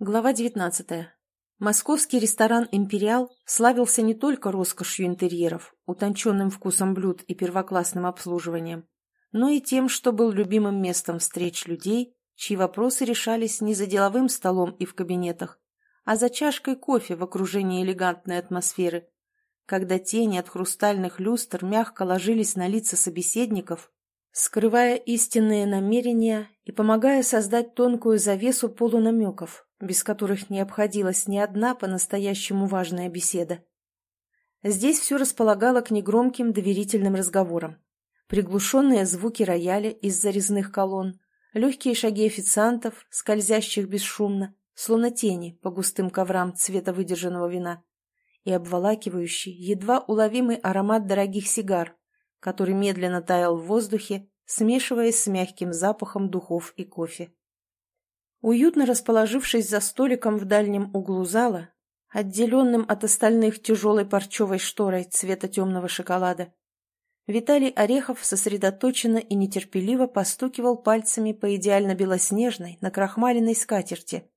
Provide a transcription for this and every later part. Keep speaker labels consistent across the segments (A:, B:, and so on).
A: Глава 19. Московский ресторан «Империал» славился не только роскошью интерьеров, утонченным вкусом блюд и первоклассным обслуживанием, но и тем, что был любимым местом встреч людей, чьи вопросы решались не за деловым столом и в кабинетах, а за чашкой кофе в окружении элегантной атмосферы, когда тени от хрустальных люстр мягко ложились на лица собеседников, скрывая истинные намерения и помогая создать тонкую завесу полунамеков, без которых не обходилась ни одна по-настоящему важная беседа. Здесь все располагало к негромким доверительным разговорам. Приглушенные звуки рояля из зарезных колонн, легкие шаги официантов, скользящих бесшумно, словно тени по густым коврам цвета выдержанного вина, и обволакивающий, едва уловимый аромат дорогих сигар, который медленно таял в воздухе, смешиваясь с мягким запахом духов и кофе. Уютно расположившись за столиком в дальнем углу зала, отделенным от остальных тяжелой парчевой шторой цвета темного шоколада, Виталий Орехов сосредоточенно и нетерпеливо постукивал пальцами по идеально белоснежной, накрахмаленной скатерти,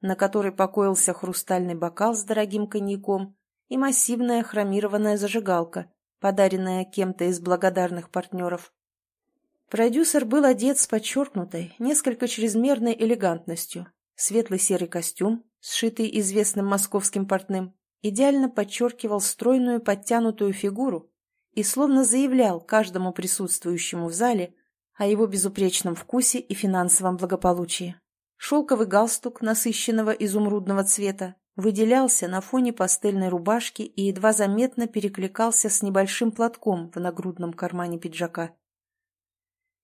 A: на которой покоился хрустальный бокал с дорогим коньяком и массивная хромированная зажигалка, подаренная кем-то из благодарных партнеров. Продюсер был одет с подчеркнутой, несколько чрезмерной элегантностью. Светлый серый костюм, сшитый известным московским портным, идеально подчеркивал стройную подтянутую фигуру и словно заявлял каждому присутствующему в зале о его безупречном вкусе и финансовом благополучии. Шелковый галстук насыщенного изумрудного цвета выделялся на фоне пастельной рубашки и едва заметно перекликался с небольшим платком в нагрудном кармане пиджака.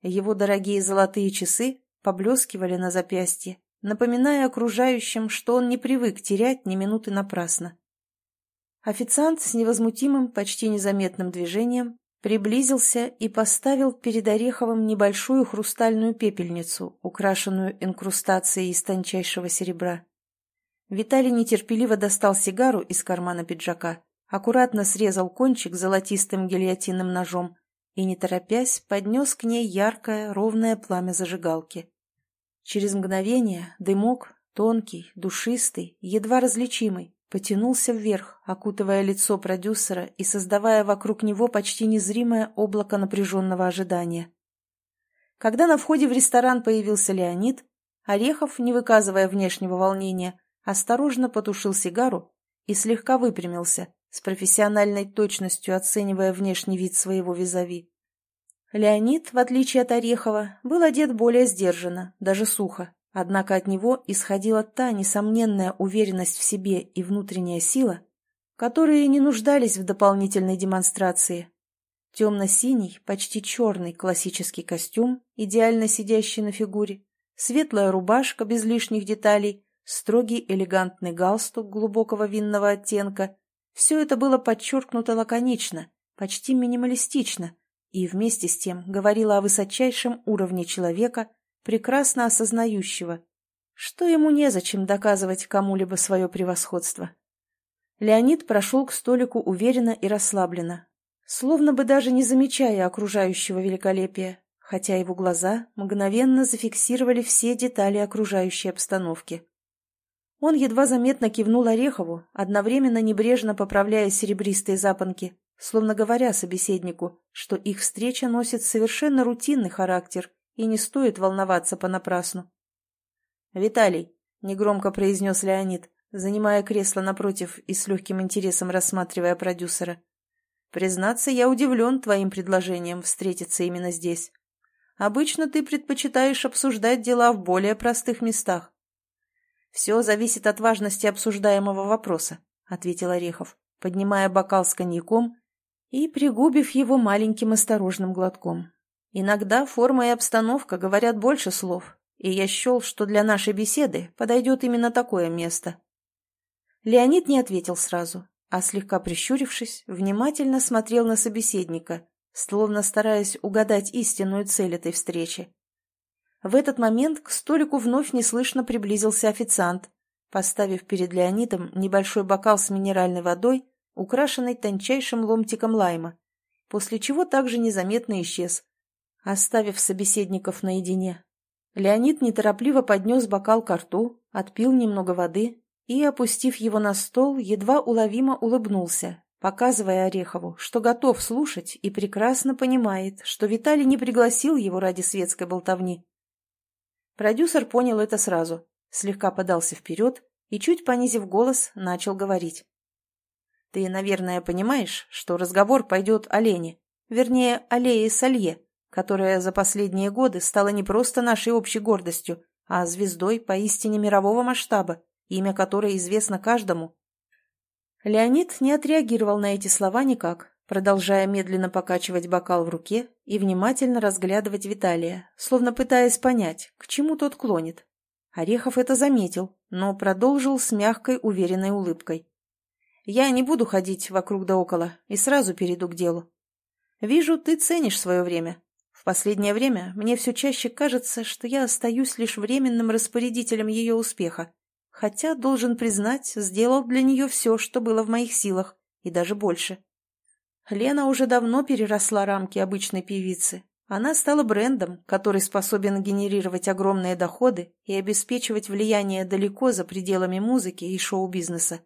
A: Его дорогие золотые часы поблескивали на запястье, напоминая окружающим, что он не привык терять ни минуты напрасно. Официант с невозмутимым, почти незаметным движением приблизился и поставил перед Ореховым небольшую хрустальную пепельницу, украшенную инкрустацией из тончайшего серебра. Виталий нетерпеливо достал сигару из кармана пиджака, аккуратно срезал кончик золотистым гильотинным ножом и, не торопясь, поднес к ней яркое, ровное пламя зажигалки. Через мгновение дымок, тонкий, душистый, едва различимый, потянулся вверх, окутывая лицо продюсера и создавая вокруг него почти незримое облако напряженного ожидания. Когда на входе в ресторан появился Леонид, Орехов, не выказывая внешнего волнения, осторожно потушил сигару и слегка выпрямился, с профессиональной точностью оценивая внешний вид своего визави. Леонид, в отличие от Орехова, был одет более сдержанно, даже сухо, однако от него исходила та несомненная уверенность в себе и внутренняя сила, которые не нуждались в дополнительной демонстрации. Темно-синий, почти черный классический костюм, идеально сидящий на фигуре, светлая рубашка без лишних деталей, строгий элегантный галстук глубокого винного оттенка все это было подчеркнуто лаконично, почти минималистично, и вместе с тем говорило о высочайшем уровне человека, прекрасно осознающего, что ему незачем доказывать кому-либо свое превосходство. Леонид прошел к столику уверенно и расслабленно, словно бы даже не замечая окружающего великолепия, хотя его глаза мгновенно зафиксировали все детали окружающей обстановки. Он едва заметно кивнул Орехову, одновременно небрежно поправляя серебристые запонки, словно говоря собеседнику, что их встреча носит совершенно рутинный характер и не стоит волноваться понапрасну. «Виталий», — негромко произнес Леонид, занимая кресло напротив и с легким интересом рассматривая продюсера, «признаться, я удивлен твоим предложением встретиться именно здесь. Обычно ты предпочитаешь обсуждать дела в более простых местах. «Все зависит от важности обсуждаемого вопроса», — ответил Орехов, поднимая бокал с коньяком и пригубив его маленьким осторожным глотком. «Иногда форма и обстановка говорят больше слов, и я счел, что для нашей беседы подойдет именно такое место». Леонид не ответил сразу, а слегка прищурившись, внимательно смотрел на собеседника, словно стараясь угадать истинную цель этой встречи. В этот момент к столику вновь неслышно приблизился официант, поставив перед Леонидом небольшой бокал с минеральной водой, украшенной тончайшим ломтиком лайма, после чего также незаметно исчез, оставив собеседников наедине. Леонид неторопливо поднес бокал к рту, отпил немного воды и, опустив его на стол, едва уловимо улыбнулся, показывая Орехову, что готов слушать и прекрасно понимает, что Виталий не пригласил его ради светской болтовни. Продюсер понял это сразу, слегка подался вперед и, чуть понизив голос, начал говорить. «Ты, наверное, понимаешь, что разговор пойдет о Лене, вернее, о Лее Салье, которая за последние годы стала не просто нашей общей гордостью, а звездой поистине мирового масштаба, имя которой известно каждому. Леонид не отреагировал на эти слова никак, продолжая медленно покачивать бокал в руке и внимательно разглядывать Виталия, словно пытаясь понять, к чему тот клонит. Орехов это заметил, но продолжил с мягкой, уверенной улыбкой. «Я не буду ходить вокруг да около и сразу перейду к делу. Вижу, ты ценишь свое время. В последнее время мне все чаще кажется, что я остаюсь лишь временным распорядителем ее успеха, хотя, должен признать, сделал для нее все, что было в моих силах, и даже больше. Лена уже давно переросла рамки обычной певицы. Она стала брендом, который способен генерировать огромные доходы и обеспечивать влияние далеко за пределами музыки и шоу-бизнеса.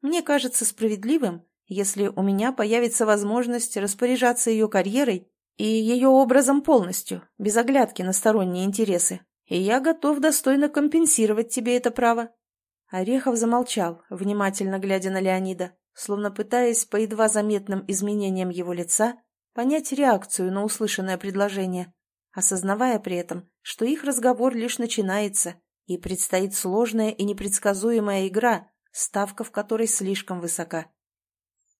A: Мне кажется справедливым, если у меня появится возможность распоряжаться ее карьерой и ее образом полностью, без оглядки на сторонние интересы, и я готов достойно компенсировать тебе это право». Орехов замолчал, внимательно глядя на Леонида, словно пытаясь по едва заметным изменениям его лица понять реакцию на услышанное предложение, осознавая при этом, что их разговор лишь начинается, и предстоит сложная и непредсказуемая игра, ставка в которой слишком высока.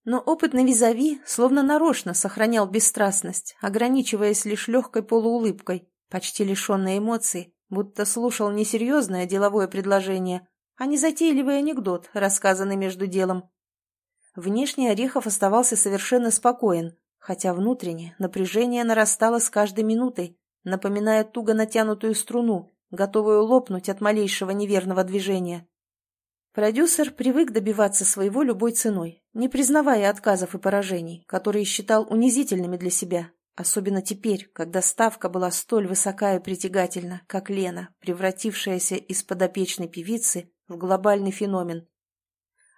A: Но опытный визави словно нарочно сохранял бесстрастность, ограничиваясь лишь легкой полуулыбкой, почти лишенной эмоций, будто слушал не серьезное деловое предложение, а незатейливый анекдот, рассказанный между делом. Внешне Орехов оставался совершенно спокоен, хотя внутренне напряжение нарастало с каждой минутой, напоминая туго натянутую струну, готовую лопнуть от малейшего неверного движения. Продюсер привык добиваться своего любой ценой, не признавая отказов и поражений, которые считал унизительными для себя, Особенно теперь, когда ставка была столь высока и притягательна, как Лена, превратившаяся из подопечной певицы в глобальный феномен.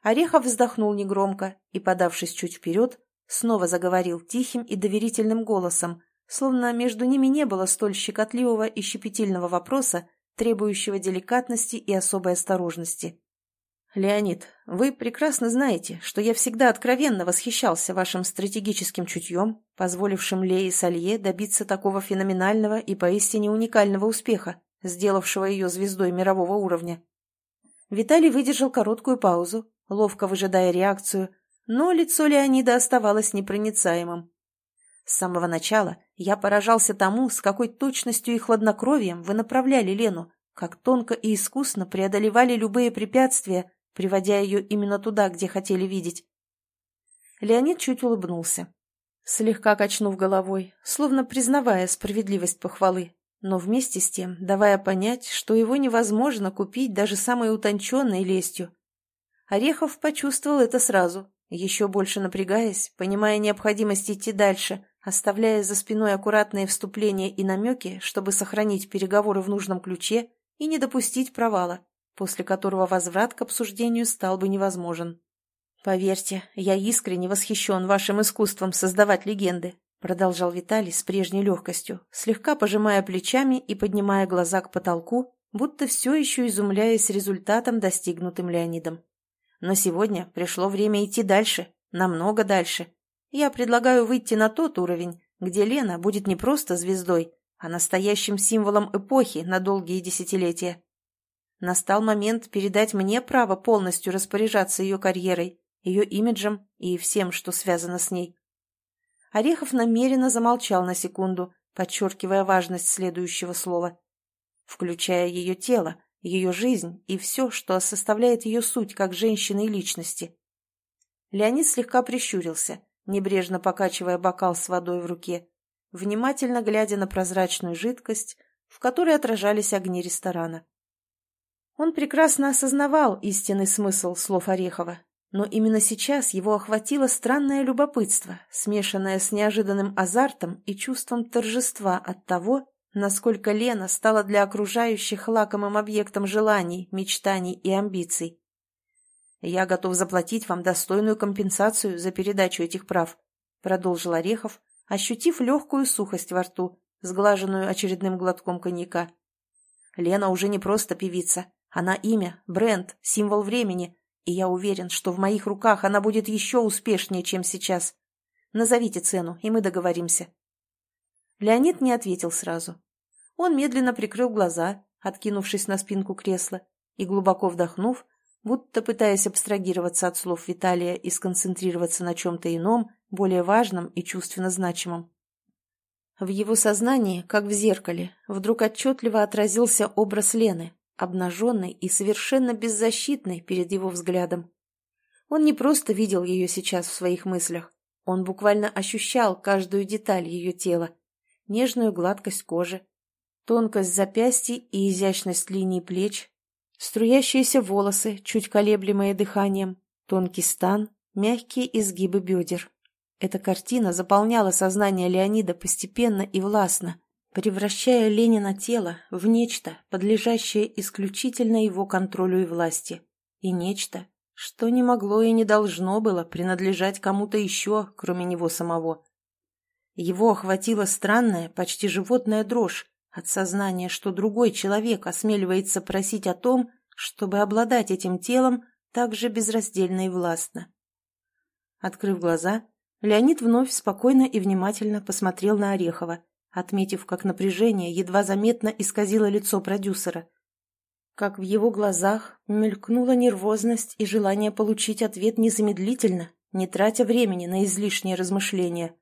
A: Орехов вздохнул негромко и, подавшись чуть вперед, снова заговорил тихим и доверительным голосом, словно между ними не было столь щекотливого и щепетильного вопроса, требующего деликатности и особой осторожности. «Леонид, вы прекрасно знаете, что я всегда откровенно восхищался вашим стратегическим чутьем, позволившим Лее Салье добиться такого феноменального и поистине уникального успеха, сделавшего ее звездой мирового уровня». Виталий выдержал короткую паузу, ловко выжидая реакцию, но лицо Леонида оставалось непроницаемым. С самого начала я поражался тому, с какой точностью и хладнокровием вы направляли Лену, как тонко и искусно преодолевали любые препятствия, приводя ее именно туда, где хотели видеть. Леонид чуть улыбнулся, слегка качнув головой, словно признавая справедливость похвалы, но вместе с тем давая понять, что его невозможно купить даже самой утонченной лестью. Орехов почувствовал это сразу, еще больше напрягаясь, понимая необходимость идти дальше, оставляя за спиной аккуратные вступления и намеки, чтобы сохранить переговоры в нужном ключе и не допустить провала после которого возврат к обсуждению стал бы невозможен. «Поверьте, я искренне восхищен вашим искусством создавать легенды», продолжал Виталий с прежней легкостью, слегка пожимая плечами и поднимая глаза к потолку, будто все еще изумляясь результатом, достигнутым Леонидом. «Но сегодня пришло время идти дальше, намного дальше. Я предлагаю выйти на тот уровень, где Лена будет не просто звездой, а настоящим символом эпохи на долгие десятилетия. Настал момент передать мне право полностью распоряжаться ее карьерой, ее имиджем и всем, что связано с ней. Орехов намеренно замолчал на секунду, подчеркивая важность следующего слова. Включая ее тело, ее жизнь и все, что составляет ее суть как женщины и личности. Леонид слегка прищурился, небрежно покачивая бокал с водой в руке, внимательно глядя на прозрачную жидкость, в которой отражались огни ресторана. Он прекрасно осознавал истинный смысл слов Орехова, но именно сейчас его охватило странное любопытство, смешанное с неожиданным азартом и чувством торжества от того, насколько Лена стала для окружающих лакомым объектом желаний, мечтаний и амбиций. «Я готов заплатить вам достойную компенсацию за передачу этих прав», продолжил Орехов, ощутив легкую сухость во рту, сглаженную очередным глотком коньяка. «Лена уже не просто певица. Она имя, бренд, символ времени, и я уверен, что в моих руках она будет еще успешнее, чем сейчас. Назовите цену, и мы договоримся». Леонид не ответил сразу. Он медленно прикрыл глаза, откинувшись на спинку кресла, и, глубоко вдохнув, будто пытаясь абстрагироваться от слов Виталия и сконцентрироваться на чем-то ином, более важном и чувственно значимом. В его сознании, как в зеркале, вдруг отчетливо отразился образ Лены, обнаженной и совершенно беззащитной перед его взглядом. Он не просто видел ее сейчас в своих мыслях, он буквально ощущал каждую деталь ее тела, нежную гладкость кожи, тонкость запястий и изящность линий плеч, струящиеся волосы, чуть колеблемые дыханием, тонкий стан, мягкие изгибы бедер. Эта картина заполняла сознание Леонида постепенно и властно, превращая Ленина тело в нечто, подлежащее исключительно его контролю и власти, и нечто, что не могло и не должно было принадлежать кому-то еще, кроме него самого. Его охватила странная, почти животная дрожь от сознания, что другой человек осмеливается просить о том, чтобы обладать этим телом так же безраздельно и властно. Открыв глаза, Леонид вновь спокойно и внимательно посмотрел на Орехова, отметив, как напряжение едва заметно исказило лицо продюсера. Как в его глазах мелькнула нервозность и желание получить ответ незамедлительно, не тратя времени на излишние размышления.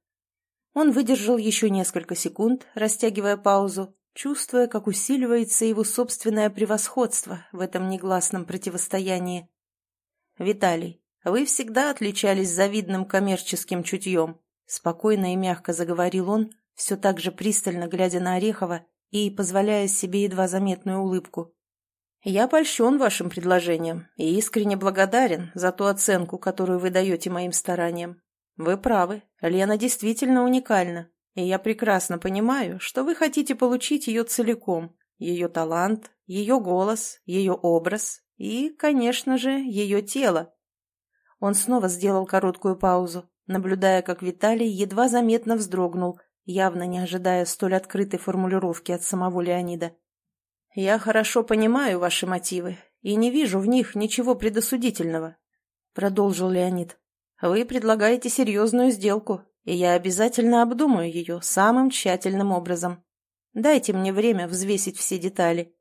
A: Он выдержал еще несколько секунд, растягивая паузу, чувствуя, как усиливается его собственное превосходство в этом негласном противостоянии. «Виталий, вы всегда отличались завидным коммерческим чутьем», спокойно и мягко заговорил он, все так же пристально глядя на Орехова и позволяя себе едва заметную улыбку. «Я польщен вашим предложением и искренне благодарен за ту оценку, которую вы даете моим стараниям. Вы правы, Лена действительно уникальна, и я прекрасно понимаю, что вы хотите получить ее целиком, ее талант, ее голос, ее образ и, конечно же, ее тело». Он снова сделал короткую паузу, наблюдая, как Виталий едва заметно вздрогнул – явно не ожидая столь открытой формулировки от самого Леонида. «Я хорошо понимаю ваши мотивы и не вижу в них ничего предосудительного», — продолжил Леонид. «Вы предлагаете серьезную сделку, и я обязательно обдумаю ее самым тщательным образом. Дайте мне время взвесить все детали».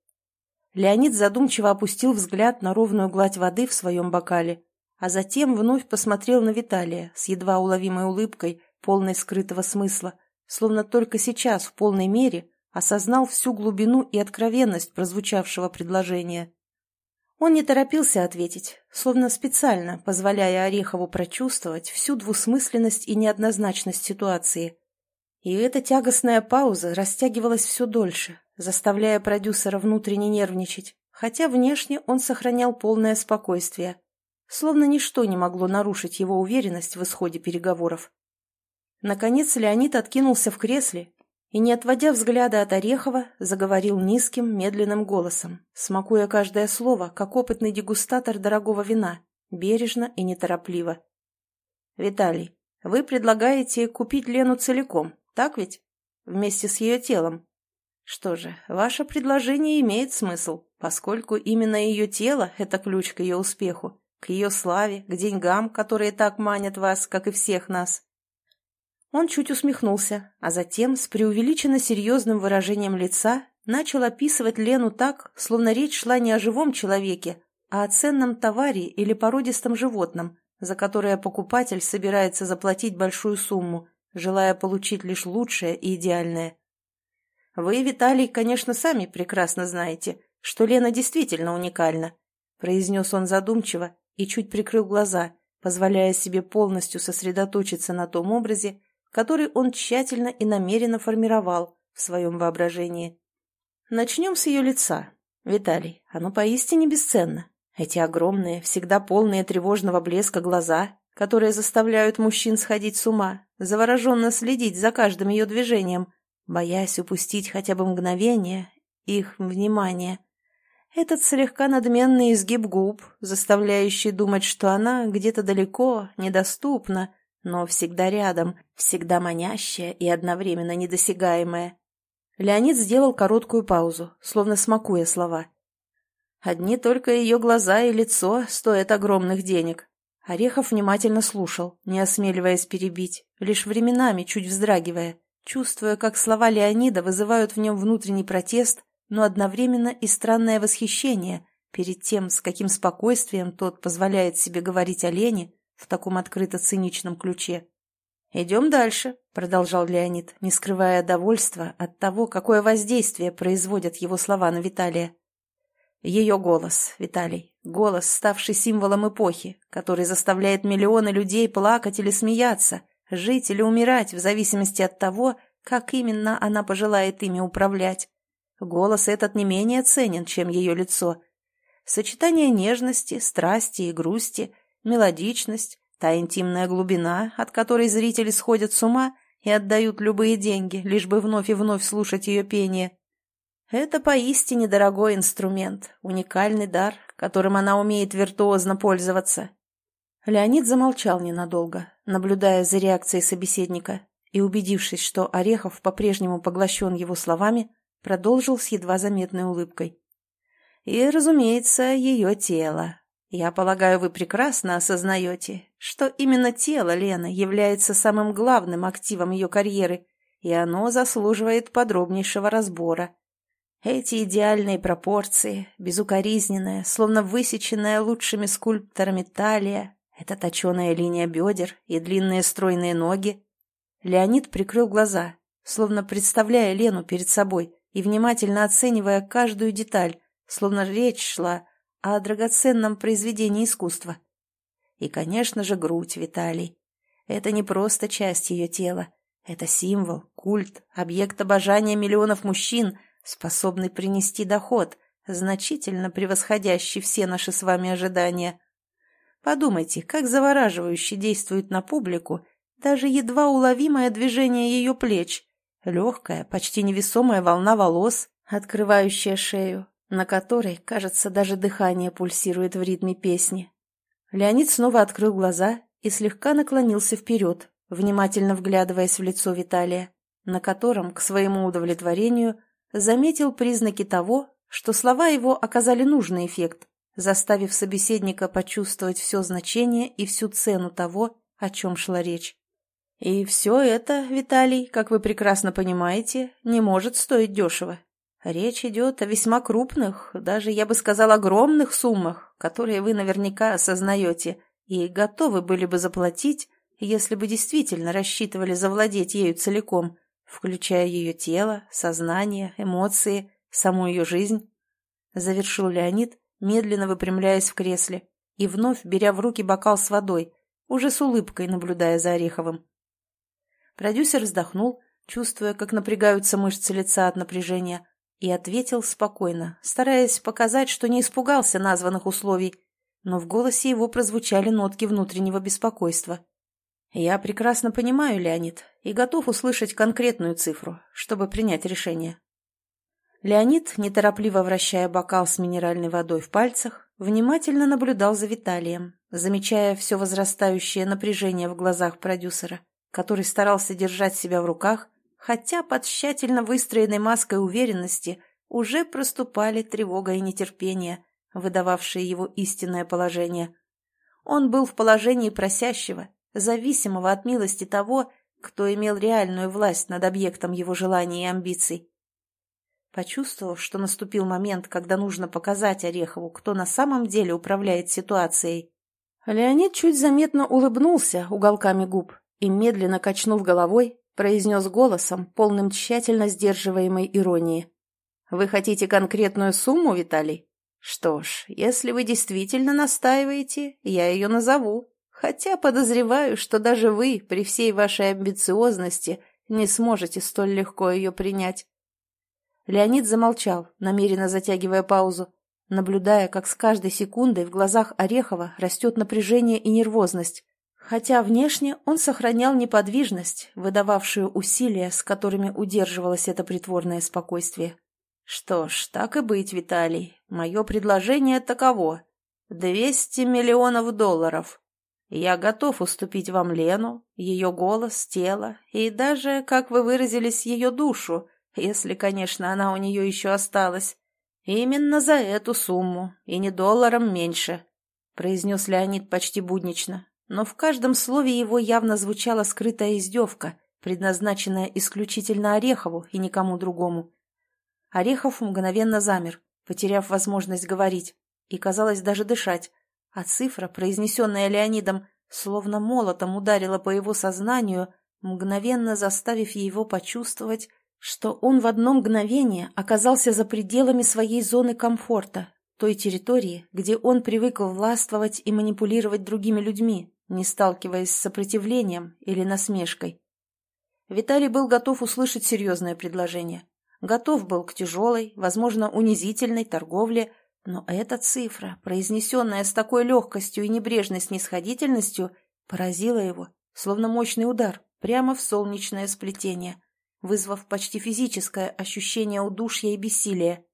A: Леонид задумчиво опустил взгляд на ровную гладь воды в своем бокале, а затем вновь посмотрел на Виталия с едва уловимой улыбкой, полной скрытого смысла, словно только сейчас в полной мере осознал всю глубину и откровенность прозвучавшего предложения. Он не торопился ответить, словно специально позволяя Орехову прочувствовать всю двусмысленность и неоднозначность ситуации. И эта тягостная пауза растягивалась все дольше, заставляя продюсера внутренне нервничать, хотя внешне он сохранял полное спокойствие, словно ничто не могло нарушить его уверенность в исходе переговоров. Наконец Леонид откинулся в кресле и, не отводя взгляда от Орехова, заговорил низким, медленным голосом, смакуя каждое слово, как опытный дегустатор дорогого вина, бережно и неторопливо. «Виталий, вы предлагаете купить Лену целиком, так ведь? Вместе с ее телом. Что же, ваше предложение имеет смысл, поскольку именно ее тело – это ключ к ее успеху, к ее славе, к деньгам, которые так манят вас, как и всех нас. Он чуть усмехнулся, а затем с преувеличенно серьезным выражением лица начал описывать Лену так, словно речь шла не о живом человеке, а о ценном товаре или породистом животном, за которое покупатель собирается заплатить большую сумму, желая получить лишь лучшее и идеальное. «Вы, Виталий, конечно, сами прекрасно знаете, что Лена действительно уникальна», произнес он задумчиво и чуть прикрыл глаза, позволяя себе полностью сосредоточиться на том образе, который он тщательно и намеренно формировал в своем воображении. Начнем с ее лица. Виталий, оно поистине бесценно. Эти огромные, всегда полные тревожного блеска глаза, которые заставляют мужчин сходить с ума, завороженно следить за каждым ее движением, боясь упустить хотя бы мгновение их внимания. Этот слегка надменный изгиб губ, заставляющий думать, что она где-то далеко, недоступна, но всегда рядом, всегда манящая и одновременно недосягаемая. Леонид сделал короткую паузу, словно смакуя слова. Одни только ее глаза и лицо стоят огромных денег. Орехов внимательно слушал, не осмеливаясь перебить, лишь временами чуть вздрагивая, чувствуя, как слова Леонида вызывают в нем внутренний протест, но одновременно и странное восхищение перед тем, с каким спокойствием тот позволяет себе говорить о Лене в таком открыто-циничном ключе. «Идем дальше», — продолжал Леонид, не скрывая довольства от того, какое воздействие производят его слова на Виталия. Ее голос, Виталий, голос, ставший символом эпохи, который заставляет миллионы людей плакать или смеяться, жить или умирать в зависимости от того, как именно она пожелает ими управлять. Голос этот не менее ценен, чем ее лицо. Сочетание нежности, страсти и грусти, мелодичность, та интимная глубина, от которой зрители сходят с ума и отдают любые деньги, лишь бы вновь и вновь слушать ее пение. Это поистине дорогой инструмент, уникальный дар, которым она умеет виртуозно пользоваться. Леонид замолчал ненадолго, наблюдая за реакцией собеседника, и, убедившись, что Орехов по-прежнему поглощен его словами, продолжил с едва заметной улыбкой. И, разумеется, ее тело. Я полагаю, вы прекрасно осознаете, что именно тело Лены является самым главным активом ее карьеры, и оно заслуживает подробнейшего разбора. Эти идеальные пропорции, безукоризненная, словно высеченная лучшими скульпторами талия, эта точеная линия бедер и длинные стройные ноги. Леонид прикрыл глаза, словно представляя Лену перед собой и внимательно оценивая каждую деталь, словно речь шла о драгоценном произведении искусства. И, конечно же, грудь Виталий. Это не просто часть ее тела. Это символ, культ, объект обожания миллионов мужчин — способный принести доход, значительно превосходящий все наши с вами ожидания. Подумайте, как завораживающе действует на публику даже едва уловимое движение ее плеч, легкая, почти невесомая волна волос, открывающая шею, на которой, кажется, даже дыхание пульсирует в ритме песни. Леонид снова открыл глаза и слегка наклонился вперед, внимательно вглядываясь в лицо Виталия, на котором, к своему удовлетворению, заметил признаки того, что слова его оказали нужный эффект, заставив собеседника почувствовать все значение и всю цену того, о чем шла речь. И все это, Виталий, как вы прекрасно понимаете, не может стоить дешево. Речь идет о весьма крупных, даже, я бы сказал, огромных суммах, которые вы наверняка осознаете и готовы были бы заплатить, если бы действительно рассчитывали завладеть ею целиком – включая ее тело, сознание, эмоции, саму ее жизнь, завершил Леонид, медленно выпрямляясь в кресле и вновь беря в руки бокал с водой, уже с улыбкой наблюдая за Ореховым. Продюсер вздохнул, чувствуя, как напрягаются мышцы лица от напряжения, и ответил спокойно, стараясь показать, что не испугался названных условий, но в голосе его прозвучали нотки внутреннего беспокойства. «Я прекрасно понимаю, Леонид, и готов услышать конкретную цифру, чтобы принять решение». Леонид, неторопливо вращая бокал с минеральной водой в пальцах, внимательно наблюдал за Виталием, замечая все возрастающее напряжение в глазах продюсера, который старался держать себя в руках, хотя под тщательно выстроенной маской уверенности уже проступали тревога и нетерпение, выдававшие его истинное положение. Он был в положении просящего, зависимого от милости того, кто имел реальную власть над объектом его желаний и амбиций. Почувствовав, что наступил момент, когда нужно показать Орехову, кто на самом деле управляет ситуацией, Леонид чуть заметно улыбнулся уголками губ и, медленно качнув головой, произнес голосом, полным тщательно сдерживаемой иронии. «Вы хотите конкретную сумму, Виталий? Что ж, если вы действительно настаиваете, я ее назову. Хотя подозреваю, что даже вы, при всей вашей амбициозности, не сможете столь легко ее принять. Леонид замолчал, намеренно затягивая паузу, наблюдая, как с каждой секундой в глазах Орехова растет напряжение и нервозность, хотя внешне он сохранял неподвижность, выдававшую усилия, с которыми удерживалось это притворное спокойствие. «Что ж, так и быть, Виталий. Мое предложение таково. Двести миллионов долларов. Я готов уступить вам Лену, ее голос, тело и даже, как вы выразились, ее душу, если, конечно, она у нее еще осталась. Именно за эту сумму, и не долларом меньше», — произнес Леонид почти буднично. Но в каждом слове его явно звучала скрытая издевка, предназначенная исключительно Орехову и никому другому. Орехов мгновенно замер, потеряв возможность говорить, и, казалось, даже дышать, а цифра, произнесенная Леонидом, словно молотом ударила по его сознанию, мгновенно заставив его почувствовать, что он в одно мгновение оказался за пределами своей зоны комфорта, той территории, где он привык властвовать и манипулировать другими людьми, не сталкиваясь с сопротивлением или насмешкой. Виталий был готов услышать серьезное предложение готов был к тяжелой, возможно, унизительной торговле, но эта цифра, произнесенная с такой легкостью и небрежной снисходительностью, поразила его, словно мощный удар, прямо в солнечное сплетение, вызвав почти физическое ощущение удушья и бессилия.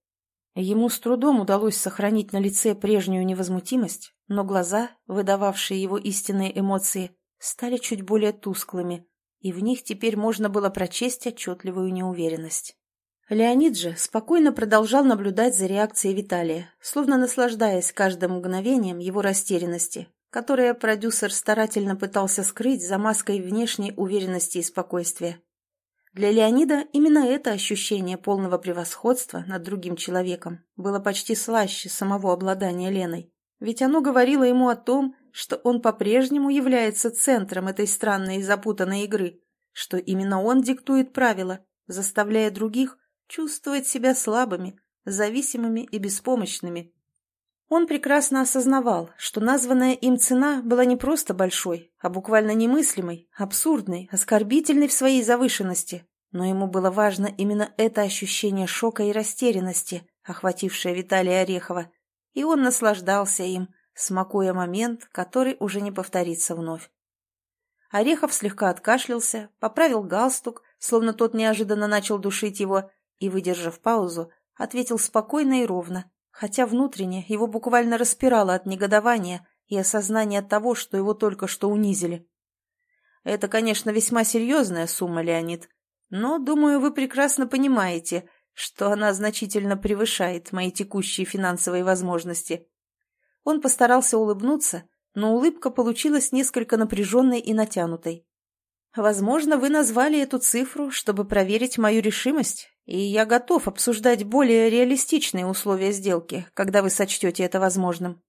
A: Ему с трудом удалось сохранить на лице прежнюю невозмутимость, но глаза, выдававшие его истинные эмоции, стали чуть более тусклыми, и в них теперь можно было прочесть отчетливую неуверенность. Леонид же спокойно продолжал наблюдать за реакцией Виталия, словно наслаждаясь каждым мгновением его растерянности, которое продюсер старательно пытался скрыть за маской внешней уверенности и спокойствия. Для Леонида именно это ощущение полного превосходства над другим человеком было почти слаще самого обладания Леной, ведь оно говорило ему о том, что он по-прежнему является центром этой странной и запутанной игры, что именно он диктует правила, заставляя других чувствовать себя слабыми, зависимыми и беспомощными. Он прекрасно осознавал, что названная им цена была не просто большой, а буквально немыслимой, абсурдной, оскорбительной в своей завышенности, но ему было важно именно это ощущение шока и растерянности, охватившее Виталия Орехова, и он наслаждался им, смакуя момент, который уже не повторится вновь. Орехов слегка откашлялся, поправил галстук, словно тот неожиданно начал душить его, и, выдержав паузу, ответил спокойно и ровно, хотя внутренне его буквально распирало от негодования и осознания того, что его только что унизили. «Это, конечно, весьма серьезная сумма, Леонид, но, думаю, вы прекрасно понимаете, что она значительно превышает мои текущие финансовые возможности». Он постарался улыбнуться, но улыбка получилась несколько напряженной и натянутой. «Возможно, вы назвали эту цифру, чтобы проверить мою решимость и я готов обсуждать более реалистичные условия сделки, когда вы сочтете это возможным.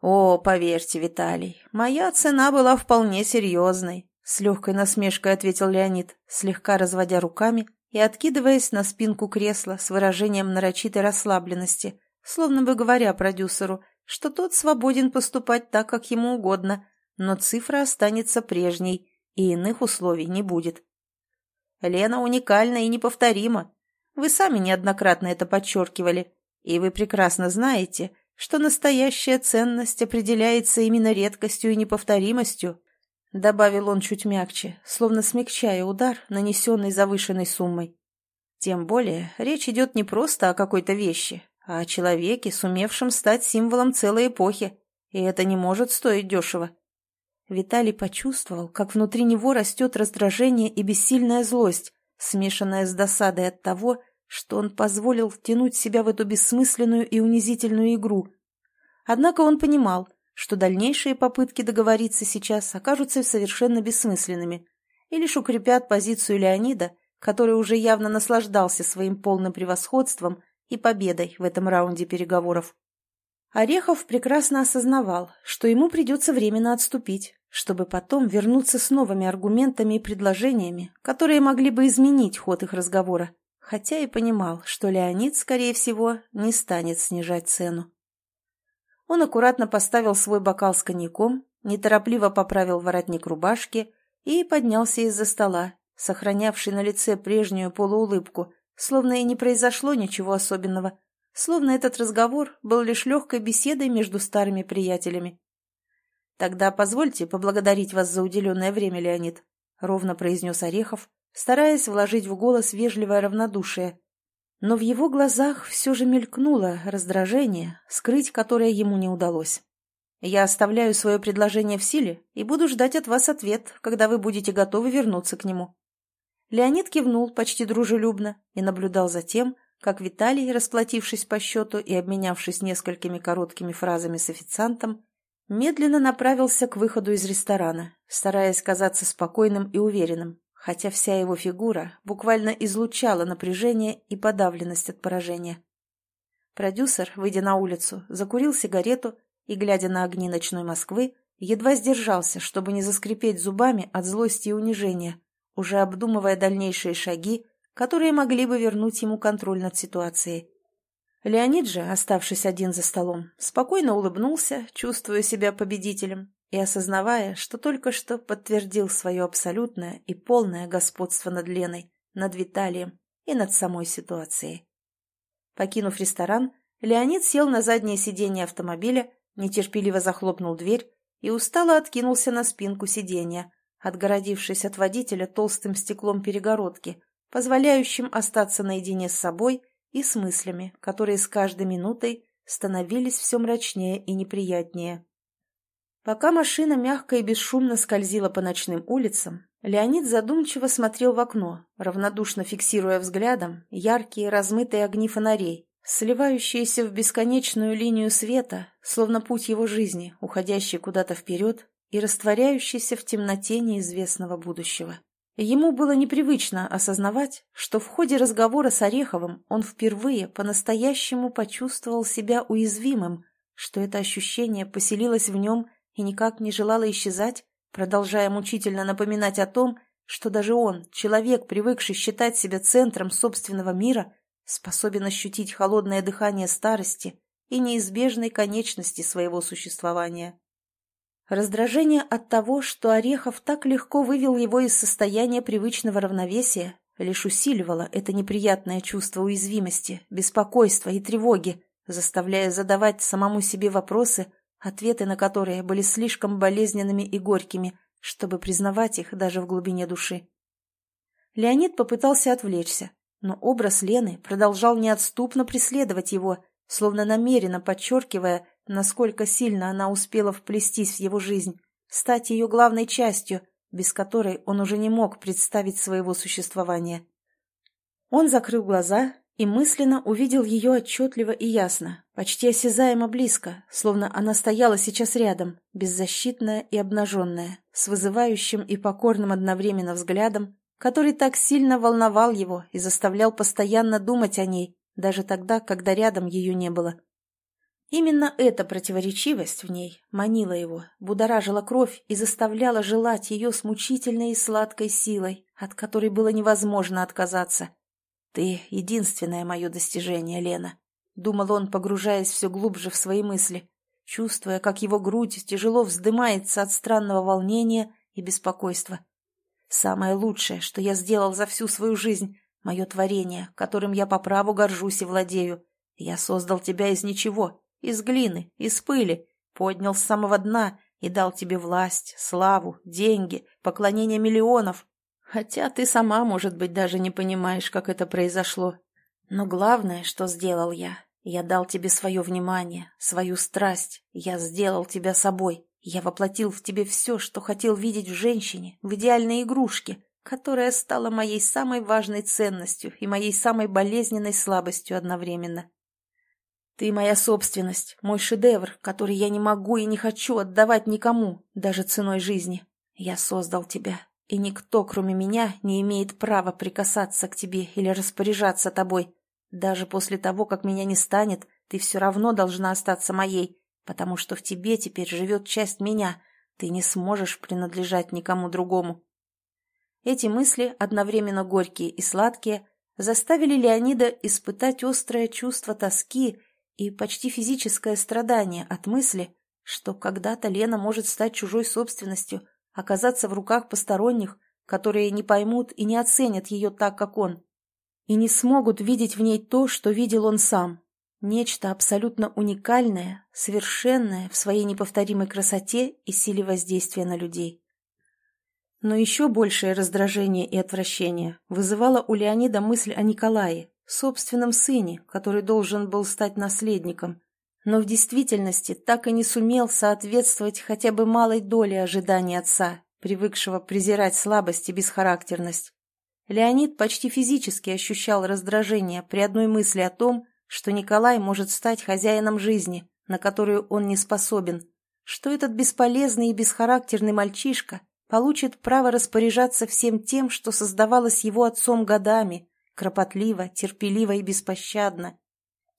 A: О, поверьте, Виталий, моя цена была вполне серьезной, с легкой насмешкой ответил Леонид, слегка разводя руками и откидываясь на спинку кресла с выражением нарочитой расслабленности, словно бы говоря продюсеру, что тот свободен поступать так, как ему угодно, но цифра останется прежней, и иных условий не будет. Лена уникальна и неповторима. Вы сами неоднократно это подчеркивали. И вы прекрасно знаете, что настоящая ценность определяется именно редкостью и неповторимостью, добавил он чуть мягче, словно смягчая удар, нанесенный завышенной суммой. Тем более речь идет не просто о какой-то вещи, а о человеке, сумевшем стать символом целой эпохи, и это не может стоить дешево. Виталий почувствовал, как внутри него растет раздражение и бессильная злость, смешанная с досадой от того, что он позволил втянуть себя в эту бессмысленную и унизительную игру. Однако он понимал, что дальнейшие попытки договориться сейчас окажутся совершенно бессмысленными и лишь укрепят позицию Леонида, который уже явно наслаждался своим полным превосходством и победой в этом раунде переговоров. Орехов прекрасно осознавал, что ему придется временно отступить, чтобы потом вернуться с новыми аргументами и предложениями, которые могли бы изменить ход их разговора, хотя и понимал, что Леонид, скорее всего, не станет снижать цену. Он аккуратно поставил свой бокал с коньяком, неторопливо поправил воротник рубашки и поднялся из-за стола, сохранявший на лице прежнюю полуулыбку, словно и не произошло ничего особенного – словно этот разговор был лишь легкой беседой между старыми приятелями. Тогда позвольте поблагодарить вас за уделенное время, Леонид, — ровно произнес Орехов, стараясь вложить в голос вежливое равнодушие. Но в его глазах все же мелькнуло раздражение, скрыть которое ему не удалось. «Я оставляю свое предложение в силе и буду ждать от вас ответ, когда вы будете готовы вернуться к нему». Леонид кивнул почти дружелюбно и наблюдал за тем, как Виталий, расплатившись по счету и обменявшись несколькими короткими фразами с официантом, медленно направился к выходу из ресторана, стараясь казаться спокойным и уверенным, хотя вся его фигура буквально излучала напряжение и подавленность от поражения. Продюсер, выйдя на улицу, закурил сигарету и, глядя на огни ночной Москвы, едва сдержался, чтобы не заскрипеть зубами от злости и унижения, уже обдумывая дальнейшие шаги, которые могли бы вернуть ему контроль над ситуацией. Леонид же, оставшись один за столом, спокойно улыбнулся, чувствуя себя победителем и осознавая, что только что подтвердил свое абсолютное и полное господство над Леной, над Виталием и над самой ситуацией. Покинув ресторан, Леонид сел на заднее сиденье автомобиля, нетерпеливо захлопнул дверь и устало откинулся на спинку сиденья, отгородившись от водителя толстым стеклом перегородки, позволяющим остаться наедине с собой и с мыслями, которые с каждой минутой становились все мрачнее и неприятнее. Пока машина мягко и бесшумно скользила по ночным улицам, Леонид задумчиво смотрел в окно, равнодушно фиксируя взглядом яркие размытые огни фонарей, сливающиеся в бесконечную линию света, словно путь его жизни, уходящий куда-то вперед и растворяющийся в темноте неизвестного будущего. Ему было непривычно осознавать, что в ходе разговора с Ореховым он впервые по-настоящему почувствовал себя уязвимым, что это ощущение поселилось в нем и никак не желало исчезать, продолжая мучительно напоминать о том, что даже он, человек, привыкший считать себя центром собственного мира, способен ощутить холодное дыхание старости и неизбежной конечности своего существования. Раздражение от того, что Орехов так легко вывел его из состояния привычного равновесия, лишь усиливало это неприятное чувство уязвимости, беспокойства и тревоги, заставляя задавать самому себе вопросы, ответы на которые были слишком болезненными и горькими, чтобы признавать их даже в глубине души. Леонид попытался отвлечься, но образ Лены продолжал неотступно преследовать его, словно намеренно подчеркивая, насколько сильно она успела вплестись в его жизнь, стать ее главной частью, без которой он уже не мог представить своего существования. Он закрыл глаза и мысленно увидел ее отчетливо и ясно, почти осязаемо близко, словно она стояла сейчас рядом, беззащитная и обнаженная, с вызывающим и покорным одновременно взглядом, который так сильно волновал его и заставлял постоянно думать о ней, даже тогда, когда рядом ее не было. Именно эта противоречивость в ней манила его, будоражила кровь и заставляла желать ее с мучительной и сладкой силой, от которой было невозможно отказаться. «Ты — единственное мое достижение, Лена», — думал он, погружаясь все глубже в свои мысли, чувствуя, как его грудь тяжело вздымается от странного волнения и беспокойства. «Самое лучшее, что я сделал за всю свою жизнь, мое творение, которым я по праву горжусь и владею. Я создал тебя из ничего, из глины, из пыли, поднял с самого дна и дал тебе власть, славу, деньги, поклонение миллионов. Хотя ты сама, может быть, даже не понимаешь, как это произошло. Но главное, что сделал я, я дал тебе свое внимание, свою страсть, я сделал тебя собой. Я воплотил в тебе все, что хотел видеть в женщине, в идеальной игрушке, которая стала моей самой важной ценностью и моей самой болезненной слабостью одновременно. Ты моя собственность, мой шедевр, который я не могу и не хочу отдавать никому, даже ценой жизни. Я создал тебя, и никто, кроме меня, не имеет права прикасаться к тебе или распоряжаться тобой. Даже после того, как меня не станет, ты все равно должна остаться моей, потому что в тебе теперь живет часть меня. Ты не сможешь принадлежать никому другому. Эти мысли, одновременно горькие и сладкие, заставили Леонида испытать острое чувство тоски и почти физическое страдание от мысли, что когда-то Лена может стать чужой собственностью, оказаться в руках посторонних, которые не поймут и не оценят ее так, как он, и не смогут видеть в ней то, что видел он сам. Нечто абсолютно уникальное, совершенное в своей неповторимой красоте и силе воздействия на людей. Но еще большее раздражение и отвращение вызывала у Леонида мысль о Николае, собственном сыне, который должен был стать наследником, но в действительности так и не сумел соответствовать хотя бы малой доле ожиданий отца, привыкшего презирать слабость и бесхарактерность. Леонид почти физически ощущал раздражение при одной мысли о том, что Николай может стать хозяином жизни, на которую он не способен, что этот бесполезный и бесхарактерный мальчишка получит право распоряжаться всем тем, что создавалось его отцом годами, кропотливо, терпеливо и беспощадно.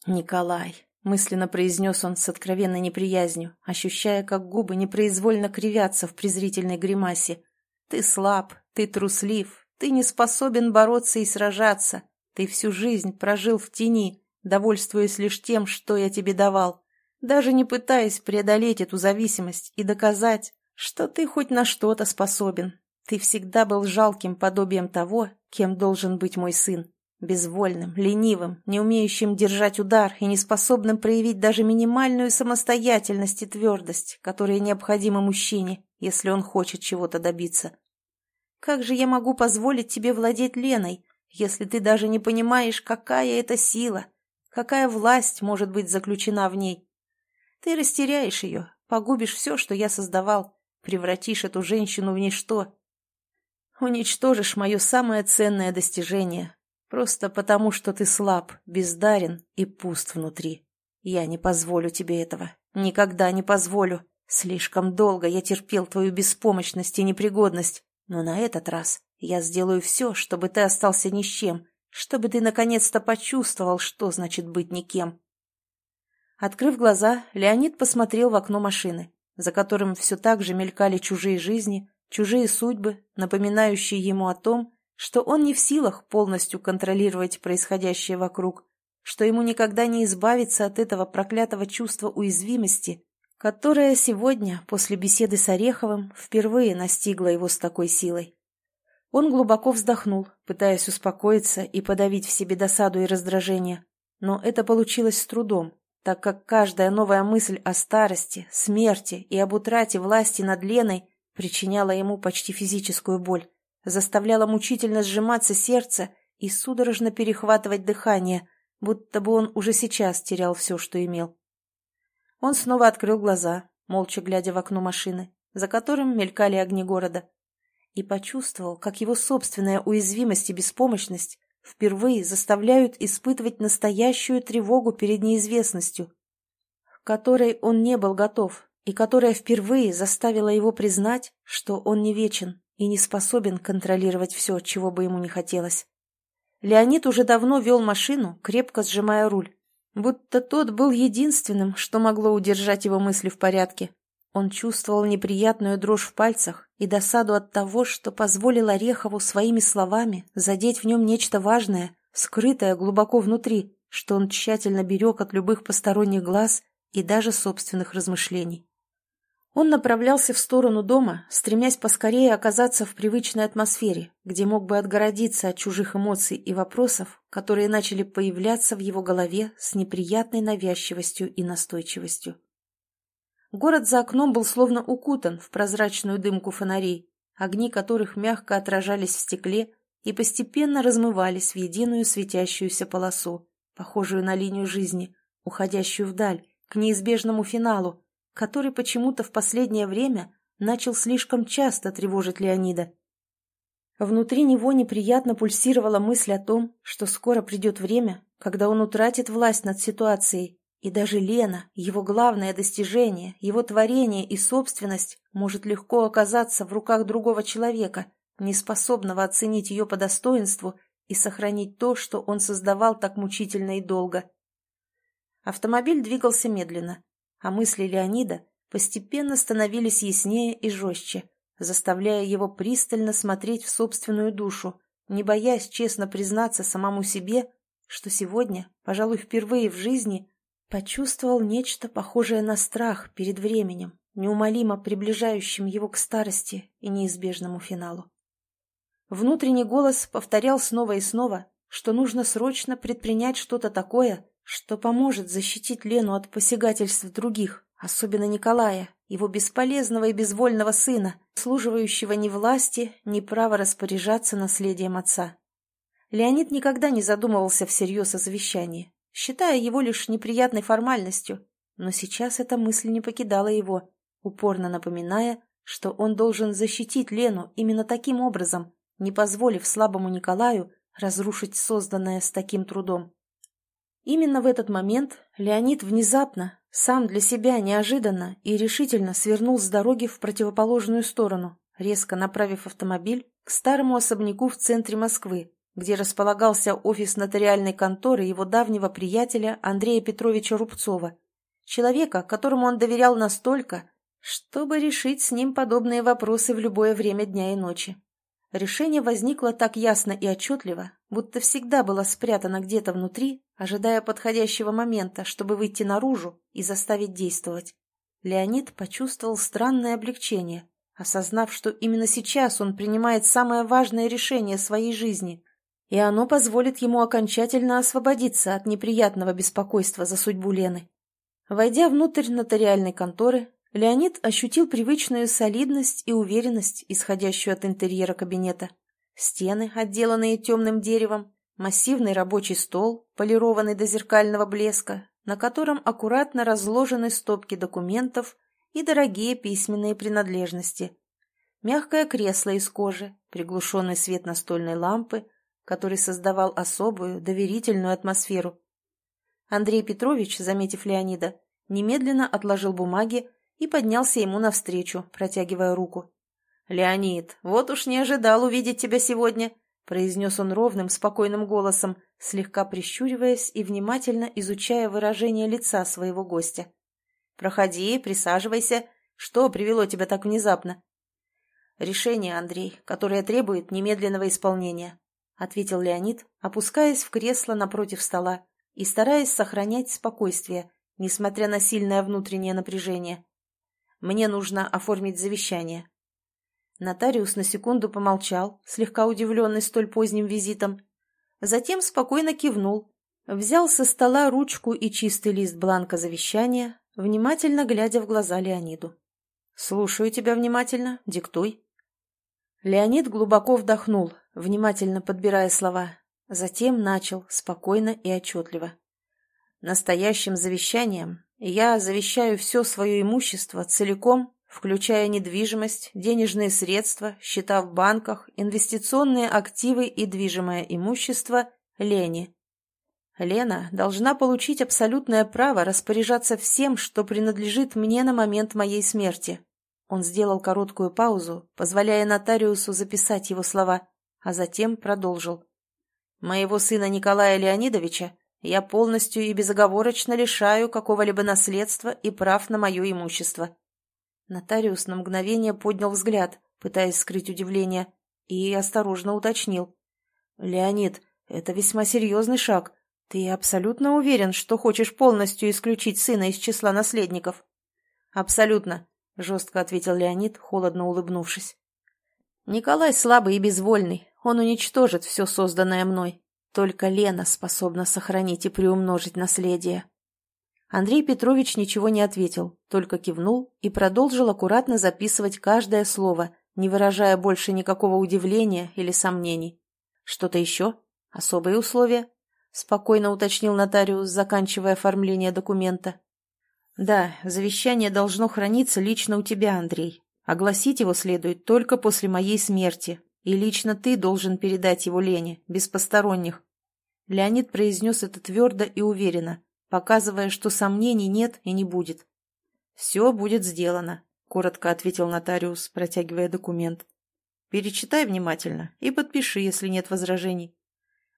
A: «Николай», — мысленно произнес он с откровенной неприязнью, ощущая, как губы непроизвольно кривятся в презрительной гримасе. «Ты слаб, ты труслив, ты не способен бороться и сражаться, ты всю жизнь прожил в тени, довольствуясь лишь тем, что я тебе давал, даже не пытаясь преодолеть эту зависимость и доказать, что ты хоть на что-то способен. Ты всегда был жалким подобием того, кем должен быть мой сын. Безвольным, ленивым, не умеющим держать удар и неспособным проявить даже минимальную самостоятельность и твердость, которые необходимы мужчине, если он хочет чего-то добиться. Как же я могу позволить тебе владеть Леной, если ты даже не понимаешь, какая это сила, какая власть может быть заключена в ней? Ты растеряешь ее, погубишь все, что я создавал, превратишь эту женщину в ничто. Уничтожишь мое самое ценное достижение, просто потому, что ты слаб, бездарен и пуст внутри. Я не позволю тебе этого, никогда не позволю. Слишком долго я терпел твою беспомощность и непригодность, но на этот раз я сделаю все, чтобы ты остался ни с чем, чтобы ты наконец-то почувствовал, что значит быть никем. Открыв глаза, Леонид посмотрел в окно машины за которым все так же мелькали чужие жизни, чужие судьбы, напоминающие ему о том, что он не в силах полностью контролировать происходящее вокруг, что ему никогда не избавиться от этого проклятого чувства уязвимости, которое сегодня, после беседы с Ореховым, впервые настигло его с такой силой. Он глубоко вздохнул, пытаясь успокоиться и подавить в себе досаду и раздражение, но это получилось с трудом, так как каждая новая мысль о старости, смерти и об утрате власти над Леной причиняла ему почти физическую боль, заставляла мучительно сжиматься сердце и судорожно перехватывать дыхание, будто бы он уже сейчас терял все, что имел. Он снова открыл глаза, молча глядя в окно машины, за которым мелькали огни города, и почувствовал, как его собственная уязвимость и беспомощность впервые заставляют испытывать настоящую тревогу перед неизвестностью, к которой он не был готов и которая впервые заставила его признать, что он не вечен и не способен контролировать все, чего бы ему не хотелось. Леонид уже давно вел машину, крепко сжимая руль, будто тот был единственным, что могло удержать его мысли в порядке. Он чувствовал неприятную дрожь в пальцах и досаду от того, что позволил Орехову своими словами задеть в нем нечто важное, скрытое глубоко внутри, что он тщательно берег от любых посторонних глаз и даже собственных размышлений. Он направлялся в сторону дома, стремясь поскорее оказаться в привычной атмосфере, где мог бы отгородиться от чужих эмоций и вопросов, которые начали появляться в его голове с неприятной навязчивостью и настойчивостью. Город за окном был словно укутан в прозрачную дымку фонарей, огни которых мягко отражались в стекле и постепенно размывались в единую светящуюся полосу, похожую на линию жизни, уходящую вдаль, к неизбежному финалу, который почему-то в последнее время начал слишком часто тревожить Леонида. Внутри него неприятно пульсировала мысль о том, что скоро придет время, когда он утратит власть над ситуацией и даже Лена, его главное достижение, его творение и собственность, может легко оказаться в руках другого человека, неспособного оценить ее по достоинству и сохранить то, что он создавал так мучительно и долго. Автомобиль двигался медленно, а мысли Леонида постепенно становились яснее и жестче, заставляя его пристально смотреть в собственную душу, не боясь честно признаться самому себе, что сегодня, пожалуй, впервые в жизни – Почувствовал нечто похожее на страх перед временем, неумолимо приближающим его к старости и неизбежному финалу. Внутренний голос повторял снова и снова, что нужно срочно предпринять что-то такое, что поможет защитить Лену от посягательств других, особенно Николая, его бесполезного и безвольного сына, служивающего ни власти, ни права распоряжаться наследием отца. Леонид никогда не задумывался всерьез о завещании, считая его лишь неприятной формальностью, но сейчас эта мысль не покидала его, упорно напоминая, что он должен защитить Лену именно таким образом, не позволив слабому Николаю разрушить созданное с таким трудом. Именно в этот момент Леонид внезапно, сам для себя неожиданно и решительно свернул с дороги в противоположную сторону, резко направив автомобиль к старому особняку в центре Москвы, где располагался офис нотариальной конторы его давнего приятеля Андрея Петровича Рубцова, человека, которому он доверял настолько, чтобы решить с ним подобные вопросы в любое время дня и ночи. Решение возникло так ясно и отчетливо, будто всегда было спрятано где-то внутри, ожидая подходящего момента, чтобы выйти наружу и заставить действовать. Леонид почувствовал странное облегчение, осознав, что именно сейчас он принимает самое важное решение своей жизни, и оно позволит ему окончательно освободиться от неприятного беспокойства за судьбу Лены. Войдя внутрь нотариальной конторы, Леонид ощутил привычную солидность и уверенность, исходящую от интерьера кабинета. Стены, отделанные темным деревом, массивный рабочий стол, полированный до зеркального блеска, на котором аккуратно разложены стопки документов и дорогие письменные принадлежности. Мягкое кресло из кожи, приглушенный свет настольной лампы, который создавал особую, доверительную атмосферу. Андрей Петрович, заметив Леонида, немедленно отложил бумаги и поднялся ему навстречу, протягивая руку. «Леонид, вот уж не ожидал увидеть тебя сегодня», — произнес он ровным, спокойным голосом, слегка прищуриваясь и внимательно изучая выражение лица своего гостя. «Проходи, присаживайся. Что привело тебя так внезапно?» «Решение, Андрей, которое требует немедленного исполнения», — ответил Леонид, опускаясь в кресло напротив стола и стараясь сохранять спокойствие, несмотря на сильное внутреннее напряжение. Мне нужно оформить завещание». Нотариус на секунду помолчал, слегка удивленный столь поздним визитом. Затем спокойно кивнул, взял со стола ручку и чистый лист бланка завещания, внимательно глядя в глаза Леониду. «Слушаю тебя внимательно. Диктуй». Леонид глубоко вдохнул, внимательно подбирая слова. Затем начал, спокойно и отчетливо. Настоящим завещанием я завещаю все свое имущество целиком, включая недвижимость, денежные средства, счета в банках, инвестиционные активы и движимое имущество Лене. Лена должна получить абсолютное право распоряжаться всем, что принадлежит мне на момент моей смерти. Он сделал короткую паузу, позволяя нотариусу записать его слова, а затем продолжил. «Моего сына Николая Леонидовича я полностью и безоговорочно лишаю какого-либо наследства и прав на мое имущество. Нотариус на мгновение поднял взгляд, пытаясь скрыть удивление, и осторожно уточнил. «Леонид, это весьма серьезный шаг. Ты абсолютно уверен, что хочешь полностью исключить сына из числа наследников?» «Абсолютно», — жестко ответил Леонид, холодно улыбнувшись. «Николай слабый и безвольный. Он уничтожит все созданное мной. Только Лена способна сохранить и приумножить наследие. Андрей Петрович ничего не ответил, только кивнул и продолжил аккуратно записывать каждое слово, не выражая больше никакого удивления или сомнений. «Что-то еще? Особые условия?» — спокойно уточнил нотариус, заканчивая оформление документа. «Да, завещание должно храниться лично у тебя, Андрей. Огласить его следует только после моей смерти, и лично ты должен передать его Лене, без посторонних. Леонид произнес это твердо и уверенно, показывая, что сомнений нет и не будет. «Все будет сделано», — коротко ответил нотариус, протягивая документ. «Перечитай внимательно и подпиши, если нет возражений».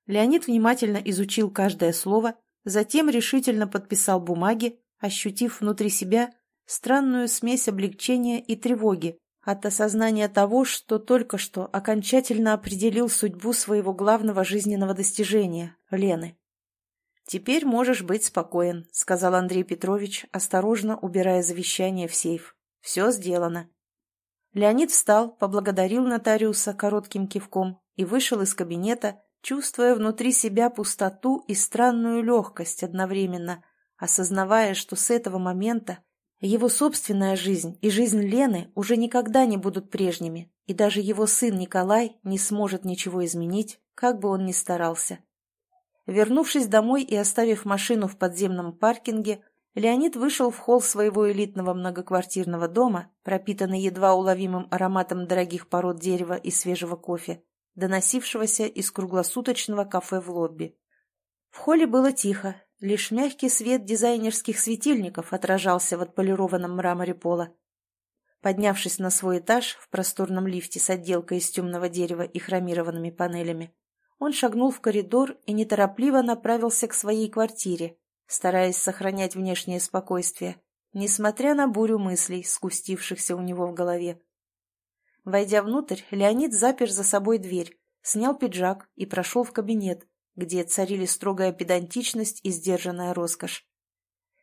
A: Леонид внимательно изучил каждое слово, затем решительно подписал бумаги, ощутив внутри себя странную смесь облегчения и тревоги, от осознания того, что только что окончательно определил судьбу своего главного жизненного достижения – Лены. «Теперь можешь быть спокоен», – сказал Андрей Петрович, осторожно убирая завещание в сейф. «Все сделано». Леонид встал, поблагодарил нотариуса коротким кивком и вышел из кабинета, чувствуя внутри себя пустоту и странную легкость одновременно, осознавая, что с этого момента его собственная жизнь и жизнь Лены уже никогда не будут прежними, и даже его сын Николай не сможет ничего изменить, как бы он ни старался. Вернувшись домой и оставив машину в подземном паркинге, Леонид вышел в холл своего элитного многоквартирного дома, пропитанный едва уловимым ароматом дорогих пород дерева и свежего кофе, доносившегося из круглосуточного кафе в лобби. В холле было тихо, Лишь мягкий свет дизайнерских светильников отражался в отполированном мраморе пола. Поднявшись на свой этаж в просторном лифте с отделкой из темного дерева и хромированными панелями, он шагнул в коридор и неторопливо направился к своей квартире, стараясь сохранять внешнее спокойствие, несмотря на бурю мыслей, скустившихся у него в голове. Войдя внутрь, Леонид запер за собой дверь, снял пиджак и прошел в кабинет, где царили строгая педантичность и сдержанная роскошь.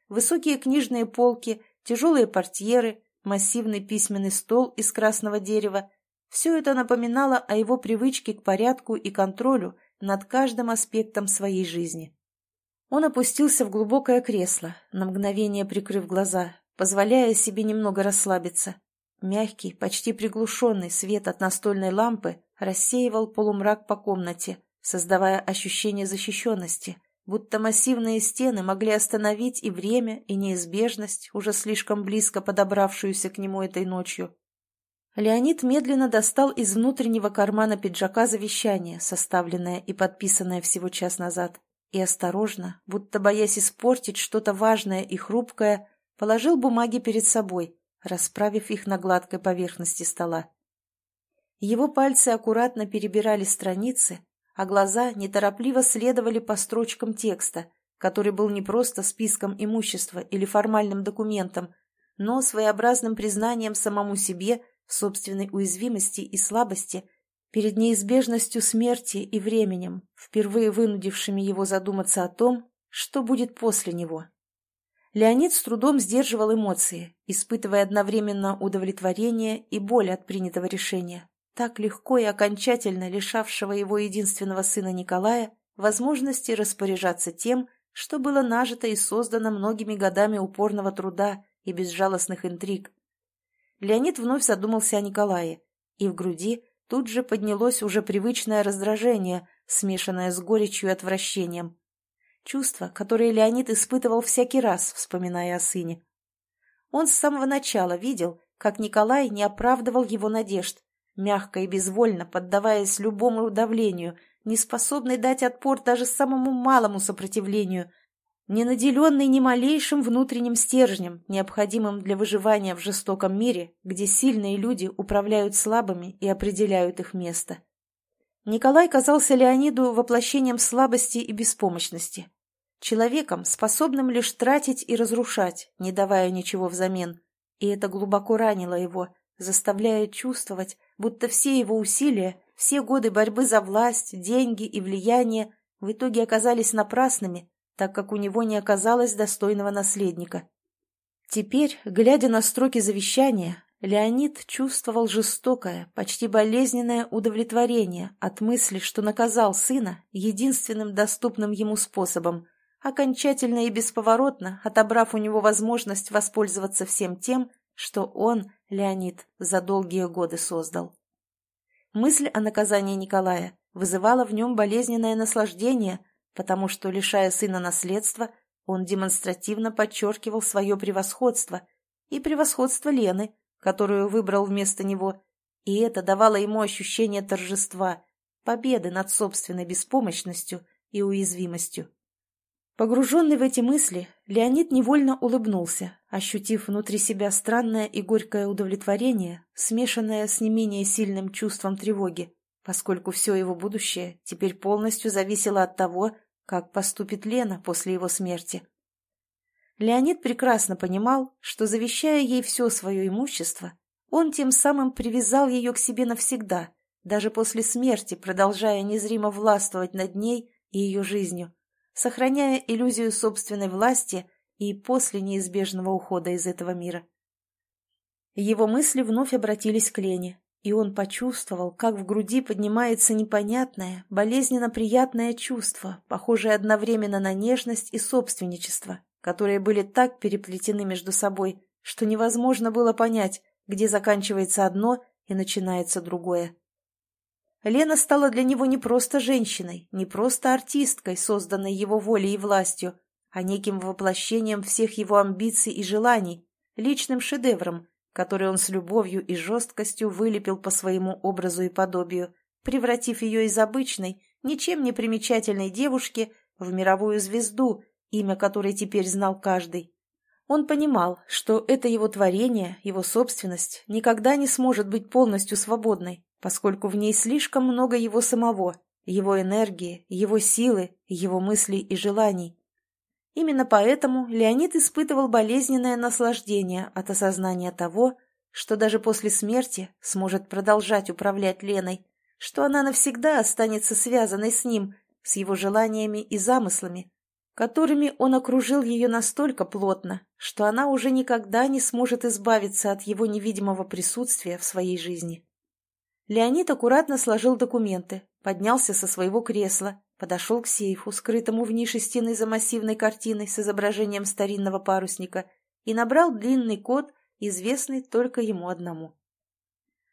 A: Высокие книжные полки, тяжелые портьеры, массивный письменный стол из красного дерева – все это напоминало о его привычке к порядку и контролю над каждым аспектом своей жизни. Он опустился в глубокое кресло, на мгновение прикрыв глаза, позволяя себе немного расслабиться. Мягкий, почти приглушенный свет от настольной лампы рассеивал полумрак по комнате, создавая ощущение защищенности, будто массивные стены могли остановить и время, и неизбежность, уже слишком близко подобравшуюся к нему этой ночью. Леонид медленно достал из внутреннего кармана пиджака завещание, составленное и подписанное всего час назад, и осторожно, будто боясь испортить что-то важное и хрупкое, положил бумаги перед собой, расправив их на гладкой поверхности стола. Его пальцы аккуратно перебирали страницы, а глаза неторопливо следовали по строчкам текста, который был не просто списком имущества или формальным документом, но своеобразным признанием самому себе в собственной уязвимости и слабости перед неизбежностью смерти и временем, впервые вынудившими его задуматься о том, что будет после него. Леонид с трудом сдерживал эмоции, испытывая одновременно удовлетворение и боль от принятого решения так легко и окончательно лишавшего его единственного сына Николая возможности распоряжаться тем, что было нажито и создано многими годами упорного труда и безжалостных интриг. Леонид вновь задумался о Николае, и в груди тут же поднялось уже привычное раздражение, смешанное с горечью и отвращением. Чувство, которое Леонид испытывал всякий раз, вспоминая о сыне. Он с самого начала видел, как Николай не оправдывал его надежд, мягко и безвольно поддаваясь любому давлению, не способный дать отпор даже самому малому сопротивлению, не наделенный ни малейшим внутренним стержнем, необходимым для выживания в жестоком мире, где сильные люди управляют слабыми и определяют их место. Николай казался Леониду воплощением слабости и беспомощности, человеком, способным лишь тратить и разрушать, не давая ничего взамен, и это глубоко ранило его, заставляя чувствовать, будто все его усилия, все годы борьбы за власть, деньги и влияние в итоге оказались напрасными, так как у него не оказалось достойного наследника. Теперь, глядя на строки завещания, Леонид чувствовал жестокое, почти болезненное удовлетворение от мысли, что наказал сына единственным доступным ему способом, окончательно и бесповоротно отобрав у него возможность воспользоваться всем тем, что он, Леонид, за долгие годы создал. Мысль о наказании Николая вызывала в нем болезненное наслаждение, потому что, лишая сына наследства, он демонстративно подчеркивал свое превосходство и превосходство Лены, которую выбрал вместо него, и это давало ему ощущение торжества, победы над собственной беспомощностью и уязвимостью. Погруженный в эти мысли, Леонид невольно улыбнулся, ощутив внутри себя странное и горькое удовлетворение, смешанное с не менее сильным чувством тревоги, поскольку все его будущее теперь полностью зависело от того, как поступит Лена после его смерти. Леонид прекрасно понимал, что, завещая ей все свое имущество, он тем самым привязал ее к себе навсегда, даже после смерти продолжая незримо властвовать над ней и ее жизнью сохраняя иллюзию собственной власти и после неизбежного ухода из этого мира. Его мысли вновь обратились к Лене, и он почувствовал, как в груди поднимается непонятное, болезненно приятное чувство, похожее одновременно на нежность и собственничество, которые были так переплетены между собой, что невозможно было понять, где заканчивается одно и начинается другое. Лена стала для него не просто женщиной, не просто артисткой, созданной его волей и властью, а неким воплощением всех его амбиций и желаний, личным шедевром, который он с любовью и жесткостью вылепил по своему образу и подобию, превратив ее из обычной, ничем не примечательной девушки в мировую звезду, имя которой теперь знал каждый. Он понимал, что это его творение, его собственность, никогда не сможет быть полностью свободной, поскольку в ней слишком много его самого, его энергии, его силы, его мыслей и желаний. Именно поэтому Леонид испытывал болезненное наслаждение от осознания того, что даже после смерти сможет продолжать управлять Леной, что она навсегда останется связанной с ним, с его желаниями и замыслами, которыми он окружил ее настолько плотно, что она уже никогда не сможет избавиться от его невидимого присутствия в своей жизни. Леонид аккуратно сложил документы, поднялся со своего кресла подошел к сейфу, скрытому в нише стены за массивной картиной с изображением старинного парусника, и набрал длинный код, известный только ему одному.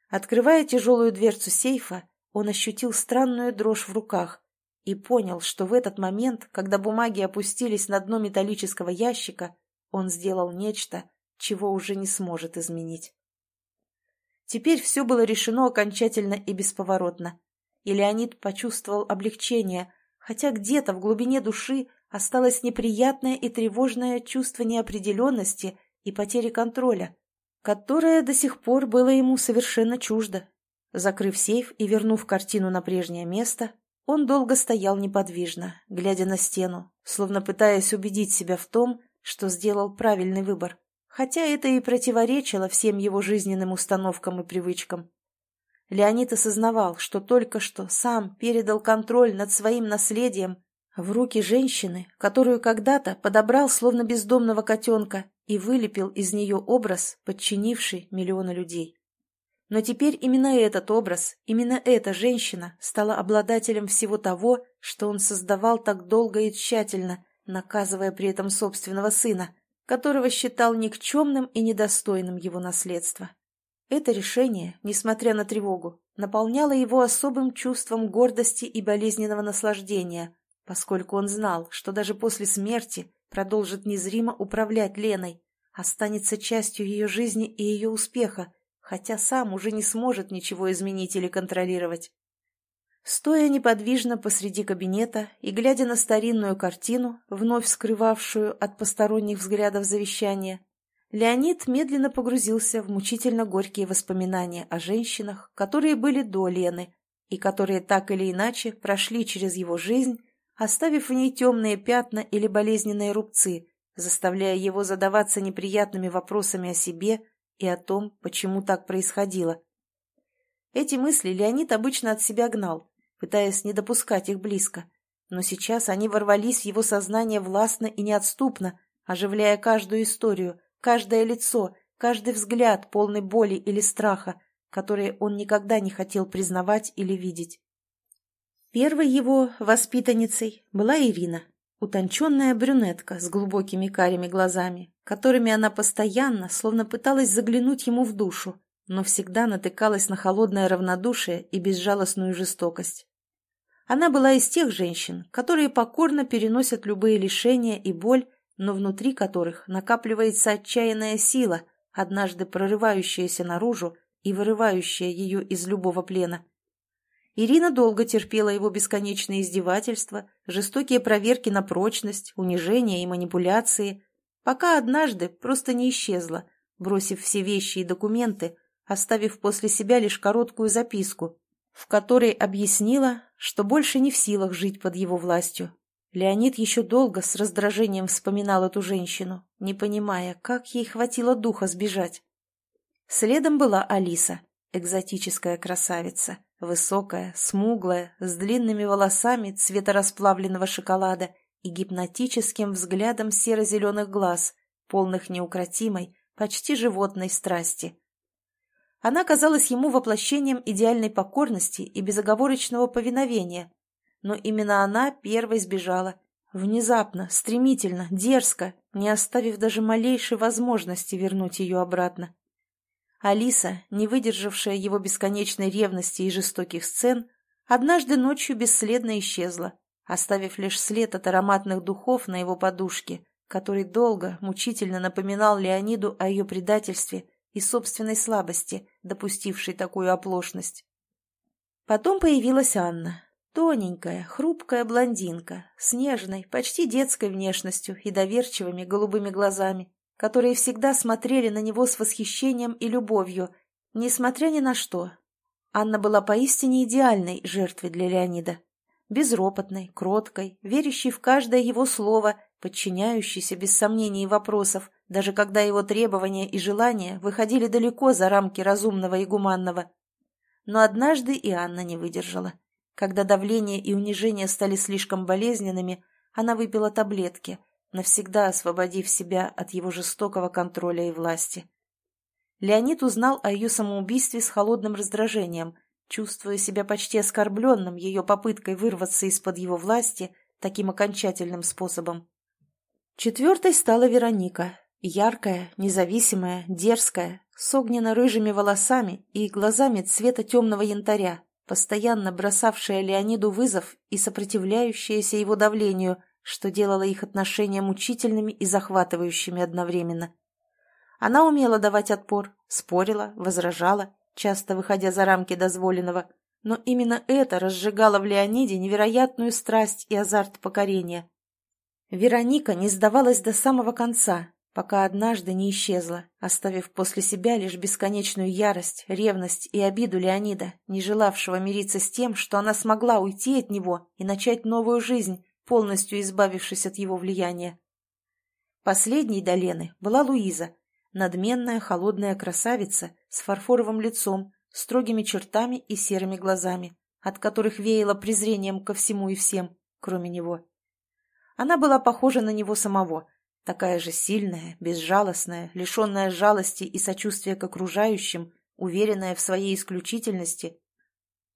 A: Открывая тяжелую дверцу сейфа, он ощутил странную дрожь в руках и понял, что в этот момент, когда бумаги опустились на дно металлического ящика, он сделал нечто, чего уже не сможет изменить. Теперь все было решено окончательно и бесповоротно, и Леонид почувствовал облегчение, хотя где-то в глубине души осталось неприятное и тревожное чувство неопределенности и потери контроля, которое до сих пор было ему совершенно чуждо. Закрыв сейф и вернув картину на прежнее место, он долго стоял неподвижно, глядя на стену, словно пытаясь убедить себя в том, что сделал правильный выбор, хотя это и противоречило всем его жизненным установкам и привычкам. Леонид осознавал, что только что сам передал контроль над своим наследием в руки женщины, которую когда-то подобрал словно бездомного котенка и вылепил из нее образ, подчинивший миллионы людей. Но теперь именно этот образ, именно эта женщина стала обладателем всего того, что он создавал так долго и тщательно, наказывая при этом собственного сына, которого считал никчемным и недостойным его наследства. Это решение, несмотря на тревогу, наполняло его особым чувством гордости и болезненного наслаждения, поскольку он знал, что даже после смерти продолжит незримо управлять Леной, останется частью ее жизни и ее успеха, хотя сам уже не сможет ничего изменить или контролировать. Стоя неподвижно посреди кабинета и глядя на старинную картину, вновь скрывавшую от посторонних взглядов завещание, Леонид медленно погрузился в мучительно горькие воспоминания о женщинах, которые были до Лены и которые так или иначе прошли через его жизнь, оставив в ней темные пятна или болезненные рубцы, заставляя его задаваться неприятными вопросами о себе и о том, почему так происходило. Эти мысли Леонид обычно от себя гнал, пытаясь не допускать их близко, но сейчас они ворвались в его сознание властно и неотступно, оживляя каждую историю – каждое лицо, каждый взгляд, полный боли или страха, которые он никогда не хотел признавать или видеть. Первой его воспитанницей была Ирина, утонченная брюнетка с глубокими карими глазами, которыми она постоянно, словно пыталась заглянуть ему в душу, но всегда натыкалась на холодное равнодушие и безжалостную жестокость. Она была из тех женщин, которые покорно переносят любые лишения и боль но внутри которых накапливается отчаянная сила, однажды прорывающаяся наружу и вырывающая ее из любого плена. Ирина долго терпела его бесконечные издевательства, жестокие проверки на прочность, унижения и манипуляции, пока однажды просто не исчезла, бросив все вещи и документы, оставив после себя лишь короткую записку, в которой объяснила, что больше не в силах жить под его властью, Леонид еще долго с раздражением вспоминал эту женщину, не понимая, как ей хватило духа сбежать. Следом была Алиса, экзотическая красавица, высокая, смуглая, с длинными волосами цвета расплавленного шоколада и гипнотическим взглядом серо-зеленых глаз, полных неукротимой, почти животной страсти. Она казалась ему воплощением идеальной покорности и безоговорочного повиновения. Но именно она первой сбежала. Внезапно, стремительно, дерзко, не оставив даже малейшей возможности вернуть ее обратно. Алиса, не выдержавшая его бесконечной ревности и жестоких сцен, однажды ночью бесследно исчезла, оставив лишь след от ароматных духов на его подушке, который долго, мучительно напоминал Леониду о ее предательстве и собственной слабости, допустившей такую оплошность. Потом появилась Анна. Тоненькая, хрупкая блондинка, с нежной, почти детской внешностью и доверчивыми голубыми глазами, которые всегда смотрели на него с восхищением и любовью, несмотря ни на что. Анна была поистине идеальной жертвой для Леонида. Безропотной, кроткой, верящей в каждое его слово, подчиняющейся без сомнений и вопросов, даже когда его требования и желания выходили далеко за рамки разумного и гуманного. Но однажды и Анна не выдержала. Когда давление и унижение стали слишком болезненными, она выпила таблетки, навсегда освободив себя от его жестокого контроля и власти. Леонид узнал о ее самоубийстве с холодным раздражением, чувствуя себя почти оскорбленным ее попыткой вырваться из-под его власти таким окончательным способом. Четвертой стала Вероника, Яркая, независимая, дерзкая, с огненно-рыжими волосами и глазами цвета темного янтаря, постоянно бросавшая Леониду вызов и сопротивляющаяся его давлению, что делало их отношения мучительными и захватывающими одновременно. Она умела давать отпор, спорила, возражала, часто выходя за рамки дозволенного, но именно это разжигало в Леониде невероятную страсть и азарт покорения. Вероника не сдавалась до самого конца, пока однажды не исчезла, оставив после себя лишь бесконечную ярость, ревность и обиду Леонида, не желавшего мириться с тем, что она смогла уйти от него и начать новую жизнь, полностью избавившись от его влияния. Последней до Лены была Луиза, надменная холодная красавица с фарфоровым лицом, строгими чертами и серыми глазами, от которых веяло презрением ко всему и всем, кроме него. Она была похожа на него самого – Такая же сильная, безжалостная, лишенная жалости и сочувствия к окружающим, уверенная в своей исключительности.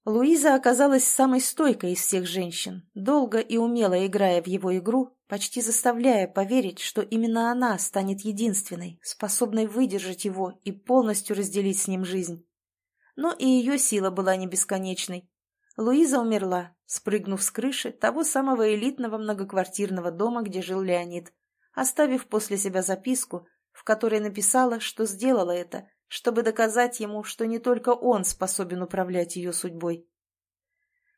A: Луиза оказалась самой стойкой из всех женщин, долго и умело играя в его игру, почти заставляя поверить, что именно она станет единственной, способной выдержать его и полностью разделить с ним жизнь. Но и ее сила была не бесконечной. Луиза умерла, спрыгнув с крыши того самого элитного многоквартирного дома, где жил Леонид оставив после себя записку, в которой написала, что сделала это, чтобы доказать ему, что не только он способен управлять ее судьбой.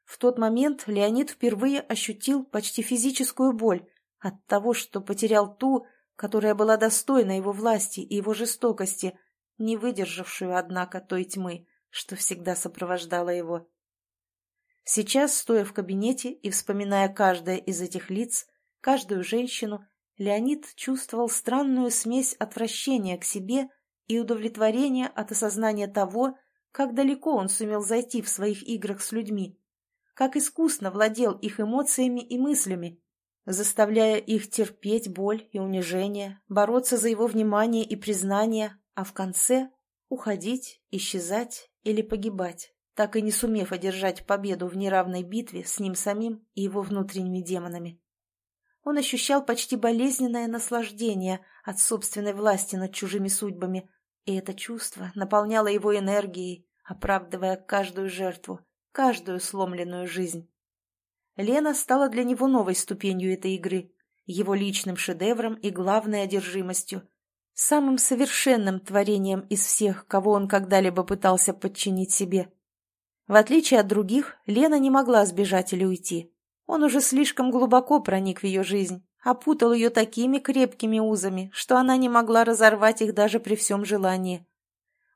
A: В тот момент Леонид впервые ощутил почти физическую боль от того, что потерял ту, которая была достойна его власти и его жестокости, не выдержавшую, однако, той тьмы, что всегда сопровождала его. Сейчас, стоя в кабинете и вспоминая каждое из этих лиц, каждую женщину, Леонид чувствовал странную смесь отвращения к себе и удовлетворения от осознания того, как далеко он сумел зайти в своих играх с людьми, как искусно владел их эмоциями и мыслями, заставляя их терпеть боль и унижение, бороться за его внимание и признание, а в конце уходить, исчезать или погибать, так и не сумев одержать победу в неравной битве с ним самим и его внутренними демонами он ощущал почти болезненное наслаждение от собственной власти над чужими судьбами, и это чувство наполняло его энергией, оправдывая каждую жертву, каждую сломленную жизнь. Лена стала для него новой ступенью этой игры, его личным шедевром и главной одержимостью, самым совершенным творением из всех, кого он когда-либо пытался подчинить себе. В отличие от других, Лена не могла сбежать или уйти. Он уже слишком глубоко проник в ее жизнь, опутал ее такими крепкими узами, что она не могла разорвать их даже при всем желании.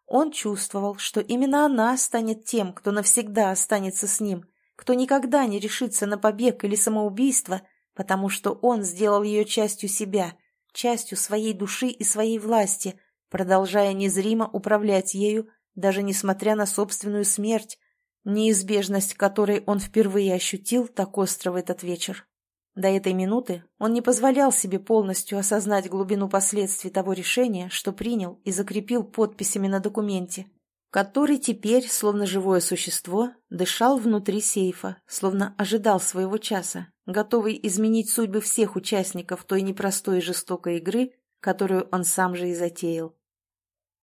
A: Он чувствовал, что именно она станет тем, кто навсегда останется с ним, кто никогда не решится на побег или самоубийство, потому что он сделал ее частью себя, частью своей души и своей власти, продолжая незримо управлять ею, даже несмотря на собственную смерть, неизбежность которой он впервые ощутил так остро в этот вечер. До этой минуты он не позволял себе полностью осознать глубину последствий того решения, что принял и закрепил подписями на документе. который теперь, словно живое существо, дышал внутри сейфа, словно ожидал своего часа, готовый изменить судьбы всех участников той непростой и жестокой игры, которую он сам же и затеял.